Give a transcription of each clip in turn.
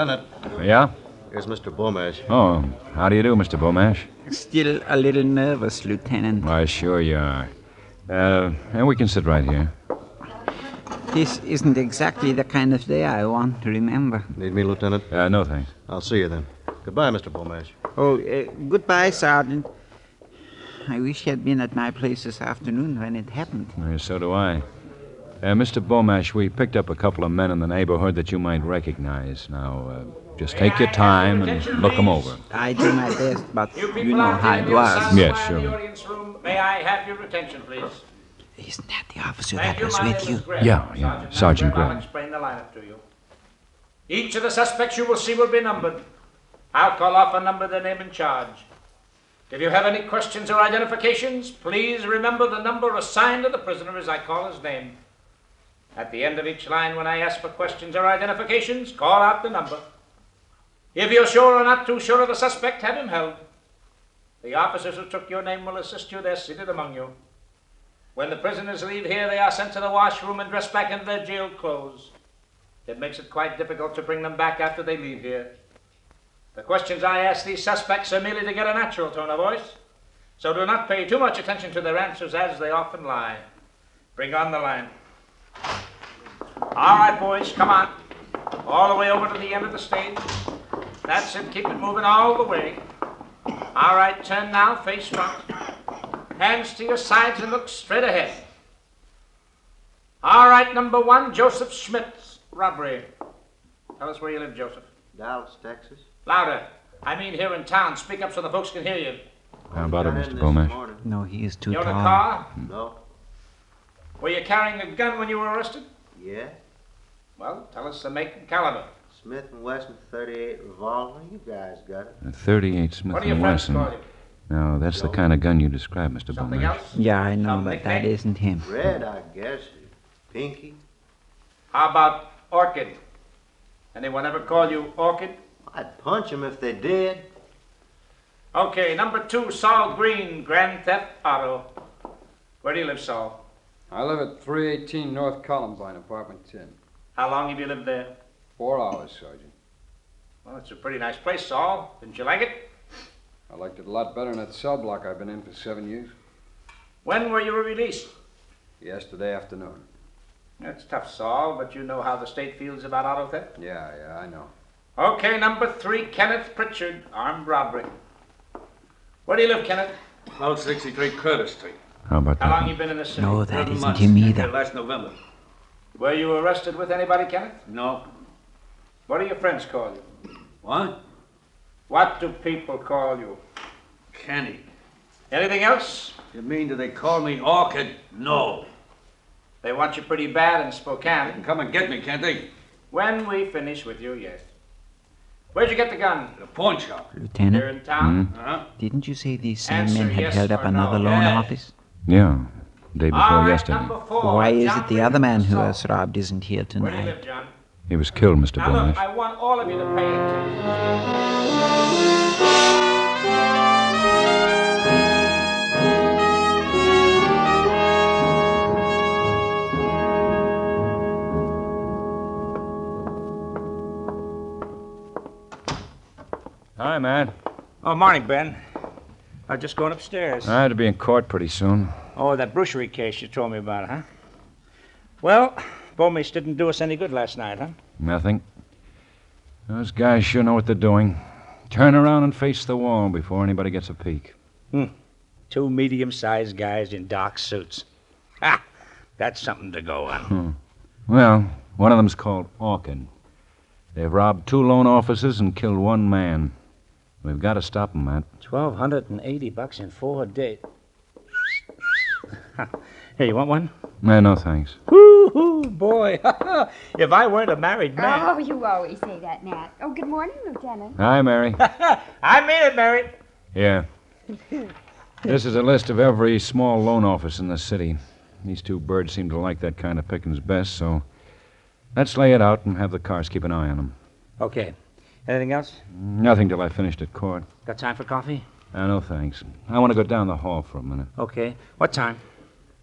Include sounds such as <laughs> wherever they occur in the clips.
Lieutenant, Yeah? here's Mr. Bomash. Oh, how do you do, Mr. Bomash? Still a little nervous, Lieutenant. Why, sure you are. Uh, and we can sit right here. This isn't exactly the kind of day I want to remember. Need me, Lieutenant? Uh, no thanks. I'll see you then. Goodbye, Mr. Bomash. Oh, uh, goodbye, Sergeant. I wish you had been at my place this afternoon when it happened. Uh, so do I. Uh, Mr. Bomash, we picked up a couple of men in the neighborhood that you might recognize. Now, uh, just take your time and look them over. I do my best, but You people you know out how it was. Yes, sure. The audience room, may I have your attention, please? Isn't that the officer that was with you? Yeah, yeah, Sergeant Sergeant I'll explain the lineup to you. Each of the suspects you will see will be numbered. I'll call off a number, their name, and charge. If you have any questions or identifications, please remember the number assigned to the prisoner as I call his name. At the end of each line, when I ask for questions or identifications, call out the number. If you're sure or not too sure of the suspect, have him held. The officers who took your name will assist you. They're seated among you. When the prisoners leave here, they are sent to the washroom and dressed back into their jail clothes. It makes it quite difficult to bring them back after they leave here. The questions I ask these suspects are merely to get a natural tone of voice, so do not pay too much attention to their answers as they often lie. Bring on the line. All right, boys, come on. All the way over to the end of the stage. That's it, keep it moving all the way. All right, turn now, face front. Hands to your sides and look straight ahead. All right, number one, Joseph Schmidt's robbery. Tell us where you live, Joseph. Dallas, Texas. Louder. I mean here in town. Speak up so the folks can hear you. How about it, Mr. this Bomash? No, he is too You own a car? No. Were you carrying a gun when you were arrested? Yeah. Well, tell us uh, the make and caliber. Smith and Wesson 38 revolver. You guys got it. A 38 Smith What do your and friends Wesson. call you? Now, that's the kind of gun you described, Mr. Something Bomash. else? Yeah, I know, Some but that nickname? isn't him. Red, I guess. Pinky. How about Orchid? Anyone ever call you Orchid? I'd punch punch 'em if they did. Okay, number two, Saul Green, Grand Theft Auto. Where do you live, Saul? I live at 318 North Columbine, apartment 10. How long have you lived there? Four hours, Sergeant. Well, it's a pretty nice place, Saul. Didn't you like it? I liked it a lot better than that cell block I've been in for seven years. When were you released? Yesterday afternoon. That's tough, Saul, but you know how the state feels about auto theft. Yeah, yeah, I know. Okay, number three, Kenneth Pritchard, armed robbery. Where do you live, Kenneth? 1263 Curtis Street. How about that? How long that? you been in the city? No, that Seven isn't months. him Here either. Last November. Were you arrested with anybody, Kenneth? No. What do your friends call you? What? What do people call you? Kenny. Anything else? You mean do they call me Orchid? No. They want you pretty bad in They can Spokane. come and get me, can't they? When we finish with you, yes. Where'd you get the gun? The pawn shop. Lieutenant? Here Lieutenant, in town? Uh-huh. didn't you say these same Answer men had yes held up or another no. loan Yeah. office? Yeah, day before All right, yesterday. number four. Why is John it the other man who was robbed isn't here Where do you tonight? live, John? He was killed, Mr. Now look, I want all of you to pay attention. Hi, Matt. Oh, morning, Ben. I'm just going upstairs. I had to be in court pretty soon. Oh, that bruchery case you told me about, huh? Well, Bomash didn't do us any good last night, huh? Nothing. Those guys sure know what they're doing. Turn around and face the wall before anybody gets a peek. Hmm. Two medium-sized guys in dark suits. Ha! That's something to go on. Hmm. Well, one of them's called Orchid. They've robbed two loan officers and killed one man. We've got to stop them, Matt. Twelve hundred and eighty bucks in four days. <laughs> Here, you want one? No, no, thanks. Woo-hoo, boy. <laughs> if I weren't a married man. Oh, you always say that, Nat. Oh, good morning, Lieutenant. Hi, Mary. <laughs> I mean it, Mary. Yeah. This is a list of every small loan office in the city. These two birds seem to like that kind of pickings best, so let's lay it out and have the cars keep an eye on them. Okay. Anything else? Nothing till I finished at court. Got time for coffee? Uh, no, thanks. I want to go down the hall for a minute. Okay. What time?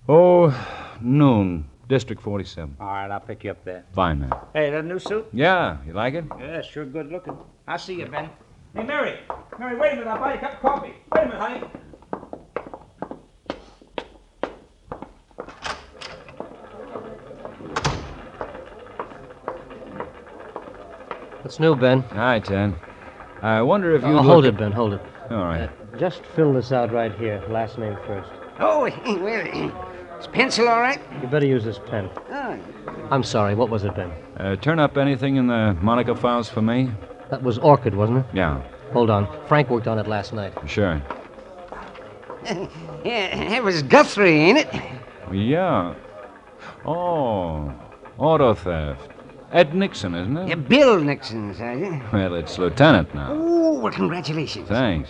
Oh, noon. District 47. All right, I'll pick you up there. Fine, man. Hey, that new suit? Yeah, you like it? Yeah, sure good looking. I'll see you, Ben. Hey, Mary. Mary, wait a minute. I'll buy you a cup of coffee. Wait a minute, honey. What's new, Ben? Hi, Ted. I wonder if you. Oh, hold at- it, Ben, hold it. All right. Uh, just fill this out right here. Last name first. Oh, <laughs> well, <clears throat> is pencil all right? You better use this pen. Oh, I'm sorry, what was it, Ben? Uh, turn up anything in the moniker files for me? That was Orchid, wasn't it? Yeah, Hold on. Frank worked on it last night. sure. <laughs> yeah, that was Guthrie, ain't it? Yeah. Oh, auto theft. Ed Nixon, isn't it? Yeah, Bill Nixon, Sergeant. Well, it's Lieutenant now. Oh, well, congratulations. Thanks.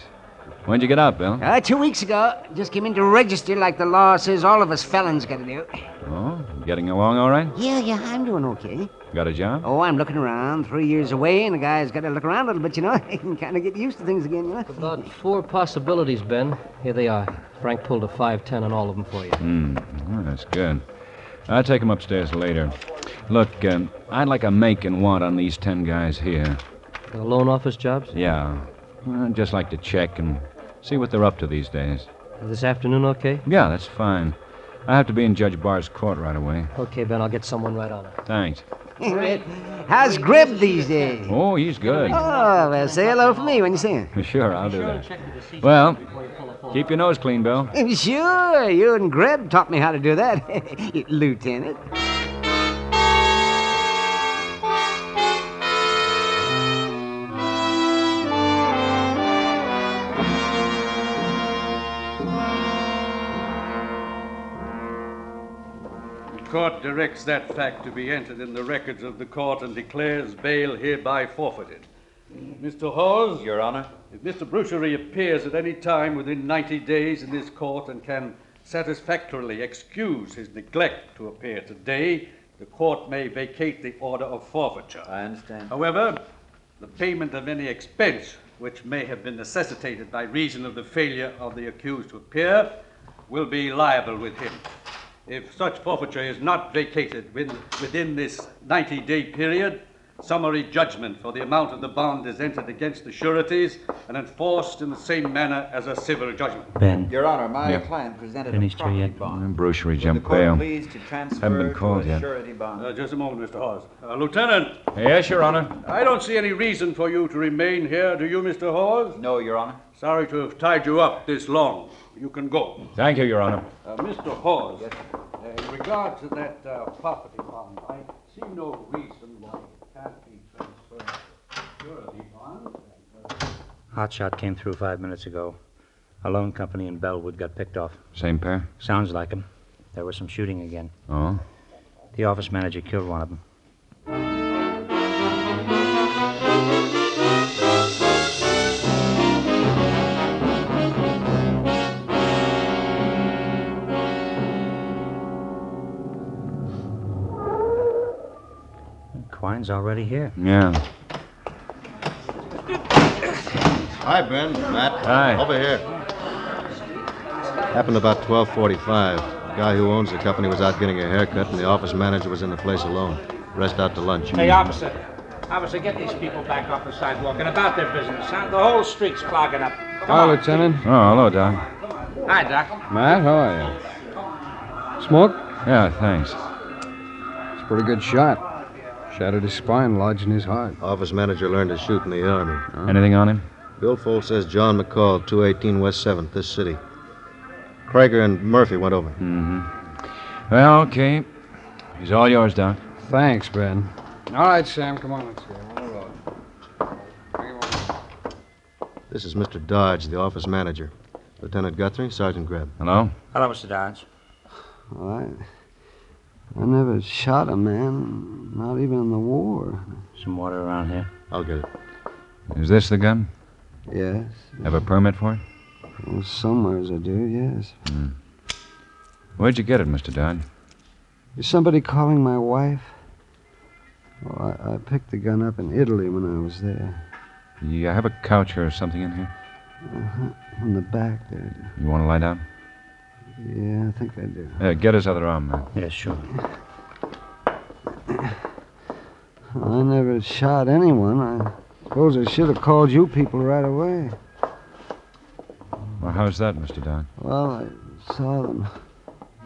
When'd you get out, Bill? Uh, two weeks ago, just came in to register like the law says all of us felons got to do. Oh, getting along all right? Yeah, yeah, I'm doing okay. Got a job? Oh, I'm looking around. Three years away, and a guy's got to look around a little bit, you know. <laughs> He can kind of get used to things again, you know. About four possibilities, Ben. Here they are. Frank pulled a 510 on all of them for you. Hmm, well, that's good. I'll take him upstairs later. Look, um, I'd like a make and want on these ten guys here. The loan office jobs? Yeah. I'd just like to check and see what they're up to these days. This afternoon, okay? Yeah, that's fine. I have to be in Judge Barr's court right away. Okay, Ben, I'll get someone right on it. Thanks. How's Greb these days? Oh, he's good. Oh, well, say hello for me when you see him. <laughs> Sure, I'll do that. Well, keep your nose clean, Bill. <laughs> Sure, you and Greb taught me how to do that, <laughs> Lieutenant. Court directs that fact to be entered in the records of the court and declares bail hereby forfeited. Mr. Hawes? Your Honor. If Mr. Bruce reappears at any time within 90 days in this court and can satisfactorily excuse his neglect to appear today, the court may vacate the order of forfeiture. I understand. However, the payment of any expense which may have been necessitated by reason of the failure of the accused to appear will be liable with him. If such forfeiture is not vacated within, within this 90 day period, summary judgment for the amount of the bond is entered against the sureties and enforced in the same manner as a civil judgment. Ben. Your Honor, my Yeah. client presented Finished a here property yet? bond. Brucery Will the court bail. please to transfer Haven't been called yet. surety bond. Uh, just a moment, Mr. Hawes. Uh, Lieutenant, Yes, Your Honor. I don't see any reason for you to remain here, do you, Mr. Hawes? No, Your Honor. Sorry to have tied you up this long. You can go. Thank you, Your Honor. Uh, Mr. Hawes, uh, in regard to that uh, property bond, I see no reason why it can't be transferred to surety bond. Hotshot came through five minutes ago. A loan company in Bellwood got picked off. Same pair? Sounds like like 'em. There was some shooting again. Oh? The office manager killed one of them. Quine's already here. Yeah. Hi, Ben. Matt. Hi. Over here. Happened about 1245. The guy who owns the company was out getting a haircut, and the office manager was in the place alone. Rest out to lunch. Hey, officer. Officer, get these people back off the sidewalk and about their business. Huh? The whole street's clogging up. Come Hi, on. Lieutenant. Oh, hello, Doc. Hi, Doc. Matt, how are you? Smoke? Yeah, thanks. It's a pretty good shot. Shattered his spine, lodged in his heart. Office manager learned to shoot in the Army. Anything on him? Billfold says John McCall, 218 West 7th, this city. Krager and Murphy went over. Mm-hmm. Well, okay. He's all yours, Doc. Thanks, Ben. All right, Sam, come on, let's go. This is Mr. Dodge, the office manager. Lieutenant Guthrie, Sergeant Greb. Hello? Hello, Mr. Dodge. All right. I never shot a man, not even in the war. Some water around here? I'll get it. Is this the gun? Yes. Have a permit for it? Well, somewheres I do, yes. Hmm. Where'd you get it, Mr. Dodd? Is somebody calling my wife? Well, I, I picked the gun up in Italy when I was there. You have a couch or something in here? Uh-huh. In the back there. You want to lie down? Yeah, I think I do. Uh, get his other arm, man. Yeah, sure. I never shot anyone. I suppose I should have called you people right away. Well, how's that, Mr. Don? Well, I saw them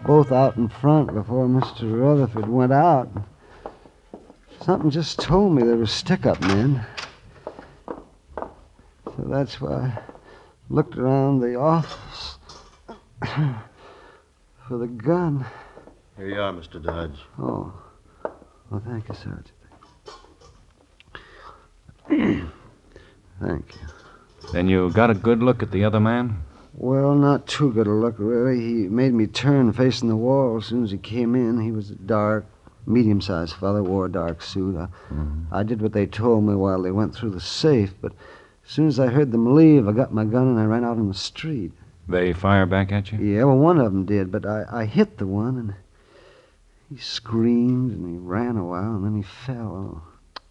both out in front before Mr. Rutherford went out. Something just told me they were stick up men. So that's why I looked around the office <clears throat> for the gun. Here you are, Mr. Dodge. Oh. Well, thank you, Sergeant. thank you. Then you got a good look at the other man? Well, not too good a look, really. He made me turn facing the wall as soon as he came in. He was a dark, medium sized fellow, wore a dark suit. I, mm-hmm. I did what they told me while they went through the safe, but as soon as I heard them leave, I got my gun and I ran out on the street. They fire back at you? Yeah, well, one of them did, but I, I hit the one and he screamed and he ran a while and then he fell. Oh,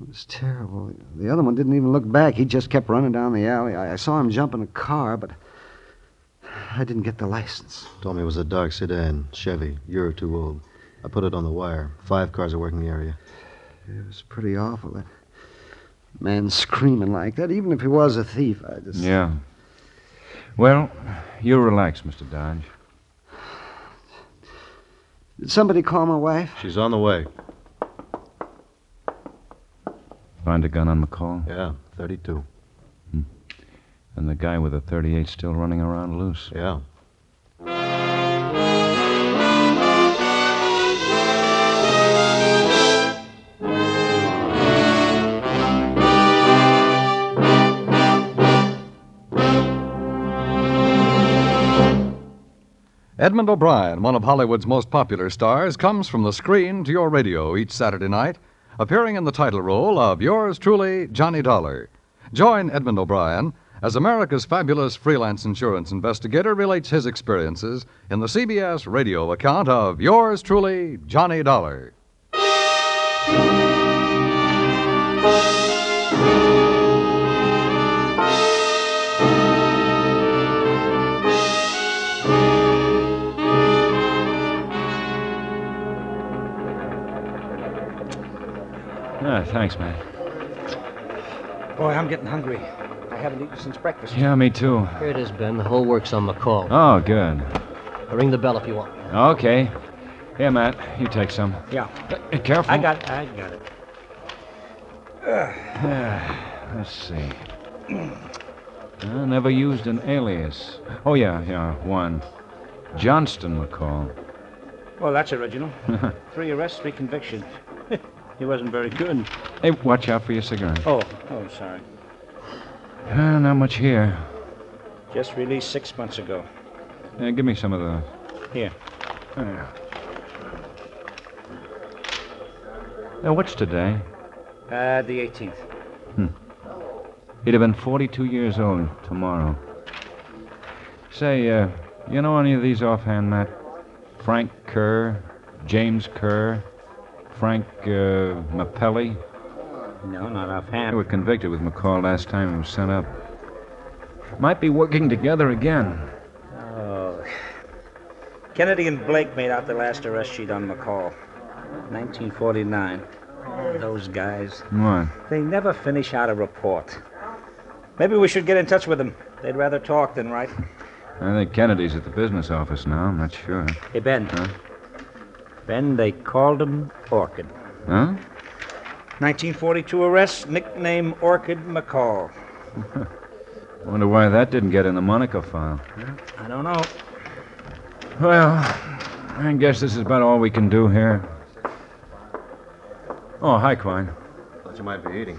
it was terrible. The other one didn't even look back. He just kept running down the alley. I, I saw him jump in a car, but I didn't get the license. Told me it was a dark sedan, Chevy, year or two old. I put it on the wire. Five cars are working the area. It was pretty awful. That man screaming like that, even if he was a thief, I just. Yeah. Well, you relax, Mr. Dodge. Did somebody call my wife? She's on the way. Find a gun on McCall? Yeah, 32. Hmm. And the guy with the 38 still running around loose? Yeah. Edmund O'Brien, one of Hollywood's most popular stars, comes from the screen to your radio each Saturday night, appearing in the title role of yours truly, Johnny Dollar. Join Edmund O'Brien as America's fabulous freelance insurance investigator relates his experiences in the CBS radio account of yours truly, Johnny Dollar. Thanks, man. Boy, I'm getting hungry. I haven't eaten since breakfast. Yeah, me too. Here it is, Ben. The whole works on McCall. Oh, good. I Ring the bell if you want. Okay. Here, Matt, you take some. Yeah. Uh, careful. I got it. I got it. Ah, <sighs> let's see. <clears throat> I never used an alias. Oh, yeah, yeah, one. Johnston McCall. Well, that's original. <laughs> Three arrests, three convictions. <laughs> he wasn't very good. Hey, watch out for your cigar. Oh, oh, sorry. Uh, not much here. Just released six months ago. Uh, give me some of those. Here. Uh, Now, what's today? Uh, the 18th. He'd have been 42 years old tomorrow. Say, uh, you know any of these offhand, Matt? Frank Kerr, James Kerr, Frank uh, Mapelli? No, not offhand. They were convicted with McCall last time he was sent up. Might be working together again. Oh. Kennedy and Blake made out the last arrest sheet on McCall. 1949. Oh, those guys. What? They never finish out a report. Maybe we should get in touch with them. They'd rather talk than write. I think Kennedy's at the business office now. I'm not sure. Hey, Ben. Huh? Ben, they called him Orchid. Huh? 1942 arrest, nickname Orchid McCall. <laughs> Wonder why that didn't get in the moniker file. I don't know. Well, I guess this is about all we can do here. Oh, hi, Quine. Thought you might be eating.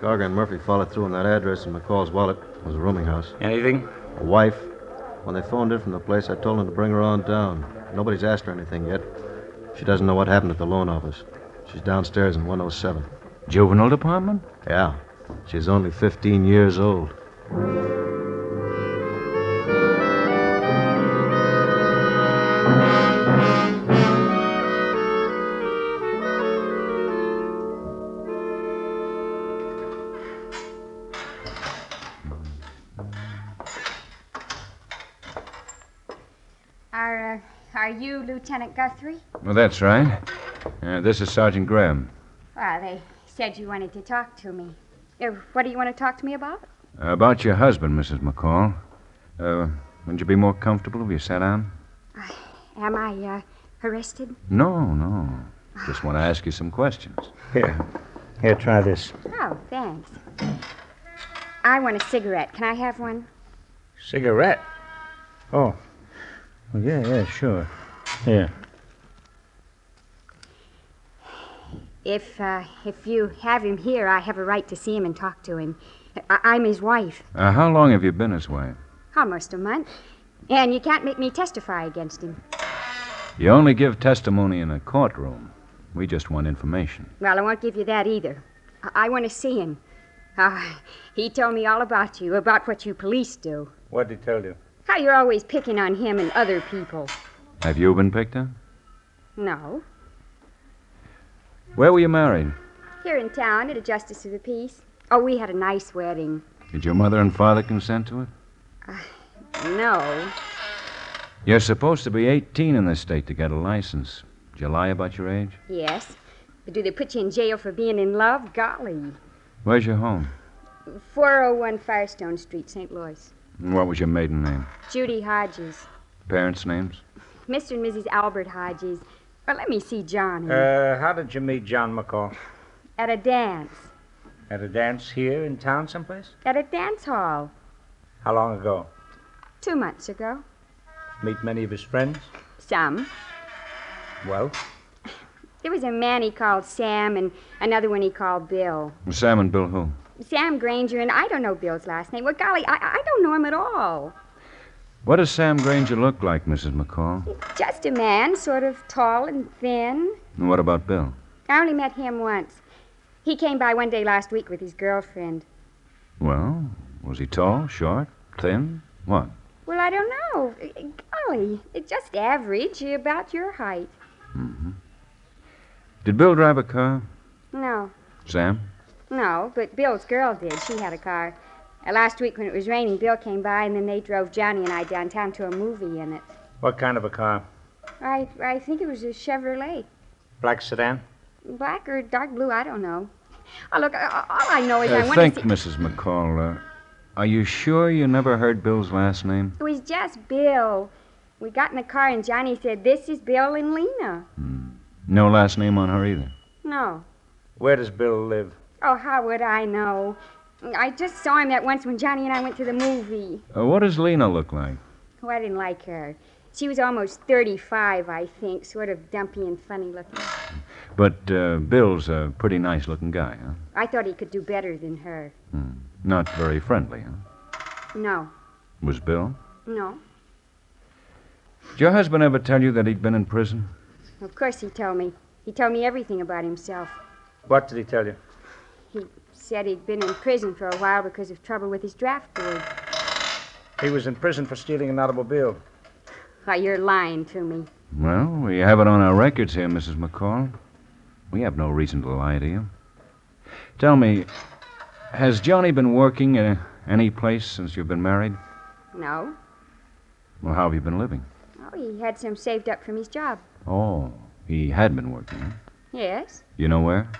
Garger and Murphy followed through on that address in McCall's wallet. It was a rooming house. Anything? A wife. When they phoned in from the place, I told them to bring her on down. Nobody's asked her anything yet. She doesn't know what happened at the loan office. She's downstairs in 107. Juvenile department? Yeah. She's only 15 years old. Lieutenant Guthrie? Well, that's right. Uh, this is Sergeant Graham. Well, they said you wanted to talk to me. Uh, what do you want to talk to me about? About your husband, Mrs. McCall. Uh, wouldn't you be more comfortable if you sat down? Am I, uh, arrested? No, no. Just want to ask you some questions. Here. Here, try this. Oh, thanks. I want a cigarette. Can I have one? Cigarette? Oh. Well, yeah, yeah, sure. Here. If, uh, if you have him here, I have a right to see him and talk to him. I- I'm his wife. Uh, how long have you been his wife? Almost a month. And you can't make me testify against him. You only give testimony in a courtroom. We just want information. Well, I won't give you that either. I, I want to see him. Ah, he told me all about you, about what you police do. What did he tell you? How you're always picking on him and other people. Have you been picked on? No. Where were you married? Here in town at a justice of the peace. Oh, we had a nice wedding. Did your mother and father consent to it? Uh, no. You're supposed to be 18 in this state to get a license. Did you lie about your age? Yes. But do they put you in jail for being in love? Golly. Where's your home? 401 Firestone Street, St. Louis. And What was your maiden name? Judy Hodges. Parents' names? Mr. and Mrs. Albert Hodges. Well, let me see Johnny. Uh, how did you meet John McCall? At a dance. At a dance here in town someplace? At a dance hall. How long ago? Two months ago. Meet many of his friends? Some. Well, There was a man he called Sam and another one he called Bill. Sam and Bill who? Sam Granger, and I don't know Bill's last name. Well, golly, I, I don't know him at all. What does Sam Granger look like, Mrs. McCall? Just a man, sort of tall and thin. And what about Bill? I only met him once. He came by one day last week with his girlfriend. Well, was he tall, short, thin? What? Well, I don't know. Golly, just average, about your height. Mm-hmm. Did Bill drive a car? No, Sam? no, but Bill's girl did. She had a car. Uh, last week when it was raining, Bill came by, and then they drove Johnny and I downtown to a movie in it. what kind of a car? I, I think it was a Chevrolet. Black sedan? Black or dark blue, I don't know. Oh, look, uh, all I know is I Uh, want think, to see... Mrs. McCall, uh, are you sure you never heard Bill's last name? It was just Bill. We got in the car, and Johnny said, This is Bill and Lena. No last name on her either. No. Where does Bill live? Oh, how would I know? I just saw him that once when Johnny and I went to the movie. Uh, what does Lena look like? Oh, I didn't like her. She was almost 35, I think, sort of dumpy and funny looking. But uh, Bill's a pretty nice looking guy, huh? I thought he could do better than her. Hmm. Not very friendly, huh? No, Was Bill? no. Did your husband ever tell you that he'd been in prison? Of course he told me. He told me everything about himself. What did he tell you? He said he'd been in prison for a while because of trouble with his draft board. He was in prison for stealing an automobile. Why, you're lying to me. Well, we have it on our records here, Mrs. McCall. We have no reason to lie to you. Tell me, has Johnny been working at any place since you've been married? No. Well, how have you been living? Oh, he had some saved up from his job. Oh, he had been working. Yes. You know where?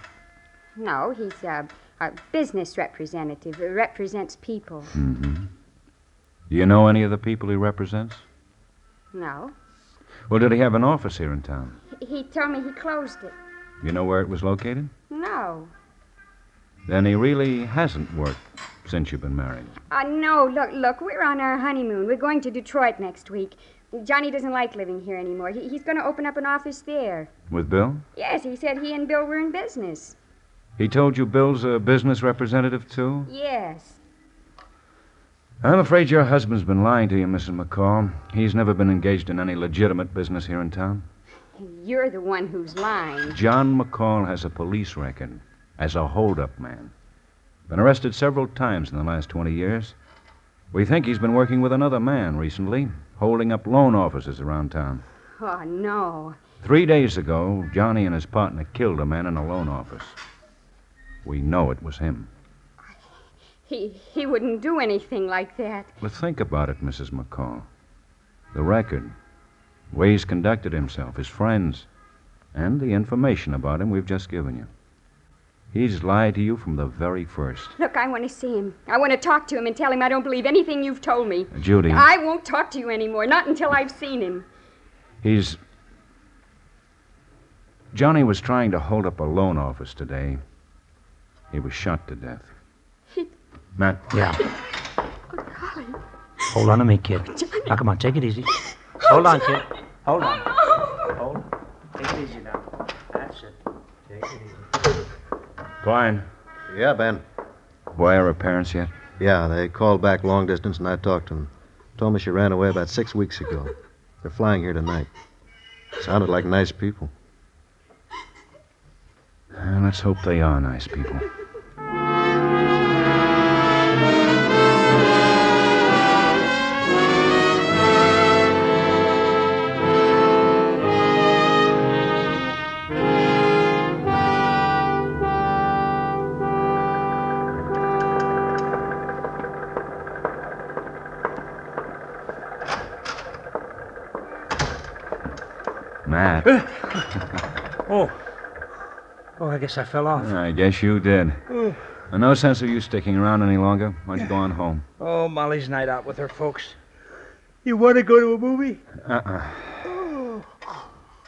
No, he's a, a business representative. He represents people. Mm-hmm. Do you know any of the people he represents? No. Well, did he have an office here in town? He, he told me he closed it. You know where it was located? No. Then he really hasn't worked since you've been married. Uh, no, look, look, we're on our honeymoon. We're going to Detroit next week. Johnny doesn't like living here anymore. He, he's going to open up an office there. With Bill? Yes, he said he and Bill were in business. He told you Bill's a business representative, too? Yes. I'm afraid your husband's been lying to you, Mrs. McCall. He's never been engaged in any legitimate business here in town. You're the one who's lying. John McCall has a police record as a holdup man. Been arrested several times in the last 20 years. We think he's been working with another man recently, holding up loan offices around town. Oh, no. Three days ago, Johnny and his partner killed a man in a loan office. We know it was him. He, he wouldn't do anything like that. But think about it, Mrs. McCall. The record, the way he's conducted himself, his friends, and the information about him we've just given you. He's lied to you from the very first. Look, I want to see him. I want to talk to him and tell him I don't believe anything you've told me. Judy. I won't talk to you anymore, not until I've seen him. He's. Johnny was trying to hold up a loan office today. He was shot to death. <laughs> Matt? Yeah. Hold on to me, kid. Now, come on, take it easy. Hold on, kid. Hold on. Oh. Hold on. Take it easy now. That's it. Take it easy. Klein. Yeah, Ben. Why are her parents yet? Yeah, they called back long distance and I talked to them. Told me she ran away about six weeks ago. They're flying here tonight. Sounded like nice people. Well, let's hope they are nice people. Guess I fell off. I guess you did. No sense of you sticking around any longer. Why don't you go on home? Oh, Molly's night out with her folks. You want to go to a movie? Uh-uh. Oh,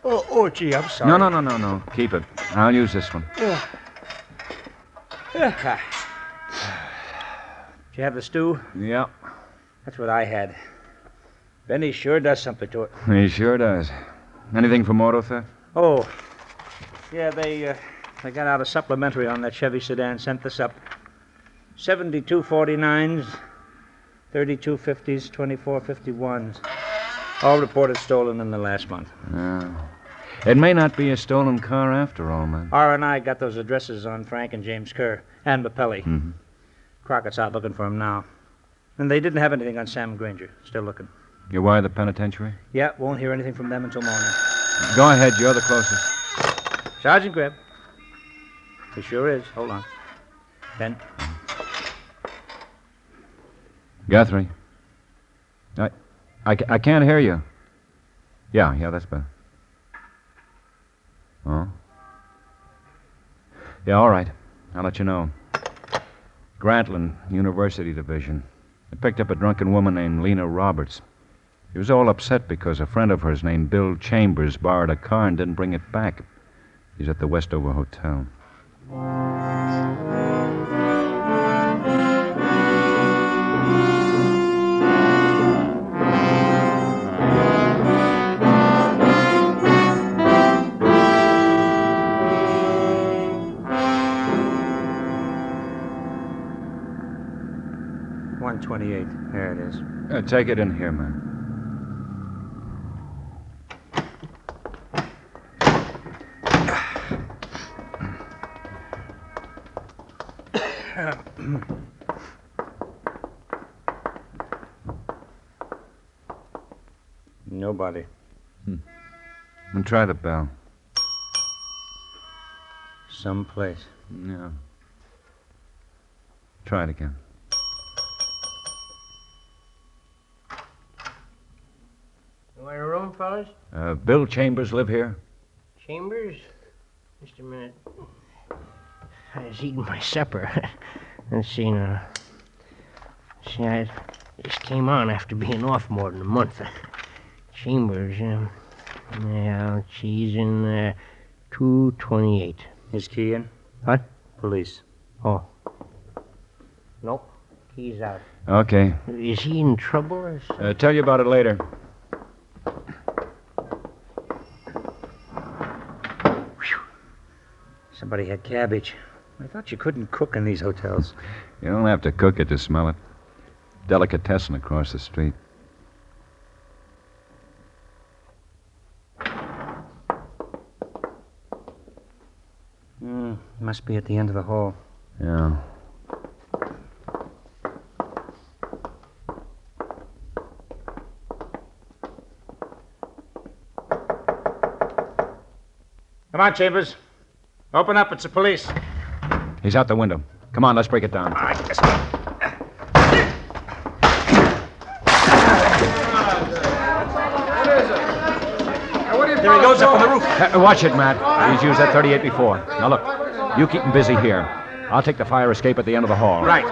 oh, oh gee, I'm sorry. No, no, no, no, no. Keep it. I'll use this one. Yeah. Yeah. Did you have the stew? Yep. That's what I had. Benny sure does something to it. He sure does. Anything from auto theft? Oh, yeah, they uh, they got out a supplementary on that Chevy sedan. Sent this up. Seventy-two forty-nines, thirty-two fifties, twenty-four fifty-ones. All reported stolen in the last month. Yeah. It may not be a stolen car after all, man. R and I got those addresses on Frank and James Kerr and Mapelli. Mm-hmm. Crockett's out looking for him now. And they didn't have anything on Sam Granger. Still looking. You wire the penitentiary? Yeah, won't hear anything from them until morning. Go ahead. You're the closest. Sergeant Greb. He sure is. Hold on. Ben. Guthrie. I, I, I can't hear you. Yeah, yeah, that's better. Oh? Yeah, all right. I'll let you know. Grantland, University Division. They picked up a drunken woman named Lena Roberts. She was all upset because a friend of hers named Bill Chambers borrowed a car and didn't bring it back. He's at the Westover Hotel. One twenty-eight. There it is. Uh, take it in here, man. Nobody. And try the bell. Someplace. Yeah. Try it again. You want a room, fellas? Uh, Bill Chambers live here? Chambers? Just a minute. I was eating my supper. <laughs> Let's see now. See, I just came on after being off more than a month. Chambers, um, yeah, she's in uh, 228. Is key in? What? Police. Oh. Nope. Key's out. Okay. Is he in trouble or something? Uh, tell you about it later. Somebody had cabbage. I thought you couldn't cook in these hotels. You don't have to cook it to smell it. Delicatessen across the street. Mm, must be at the end of the hall. Yeah. Come on, Chambers. Open up. It's the police. He's out the window. Come on, let's break it down. All right, yes, There he goes up on the roof. Uh, watch it, Matt. He's used that 38 before. Now look, you keep him busy here. I'll take the fire escape at the end of the hall. Right.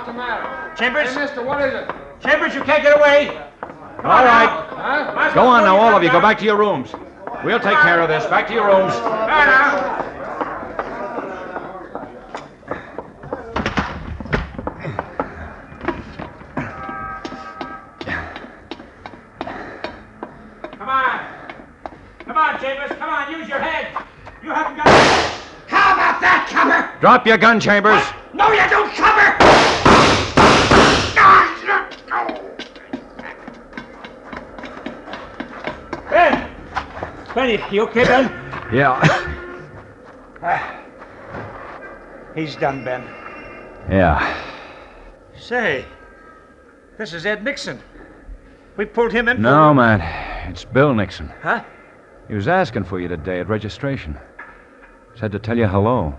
Chambers? mister, what is it? Chambers, you can't get away. All right. Go on now, all of you. Go back to your rooms. We'll take care of this. Back to your rooms. Come Drop your gun, Chambers. No, you don't cover. Ben! Benny, you okay, Ben? Yeah. <sighs> He's done, Ben. Yeah. Say, this is Ed Nixon. We pulled him in for... No, Matt. It's Bill Nixon. Huh? He was asking for you today at registration. Said to tell you hello.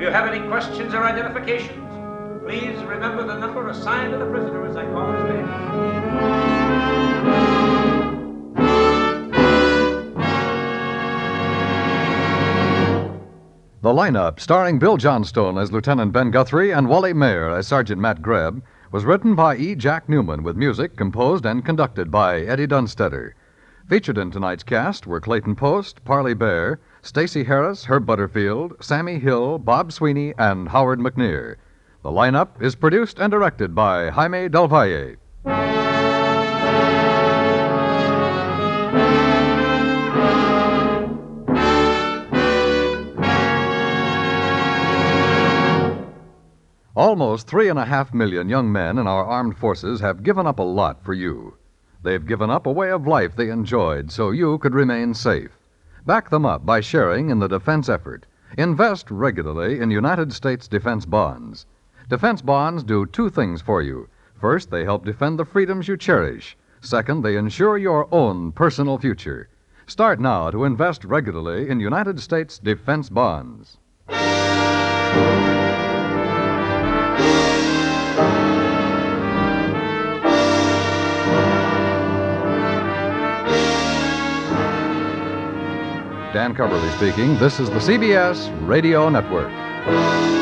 If you have any questions or identifications, please remember the number assigned to the prisoner as I call his name. The lineup, starring Bill Johnstone as Lieutenant Ben Guthrie and Wally Maher as Sergeant Matt Greb, was written by E. Jack Neuman with music composed and conducted by Eddie Dunstedter. Featured in tonight's cast were Clayton Post, Parley Baer, Stacy Harris, Herb Butterfield, Sammy Hill, Bob Sweeney, and Howard McNear. The lineup is produced and directed by Jaime Del Valle. Almost three and a half million young men in our armed forces have given up a lot for you. They've given up a way of life they enjoyed so you could remain safe. Back them up by sharing in the defense effort. Invest regularly in United States defense bonds. Defense bonds do two things for you. First, they help defend the freedoms you cherish. Second, they ensure your own personal future. Start now to invest regularly in United States defense bonds. Dan Cubberly speaking. This is the CBS Radio Network.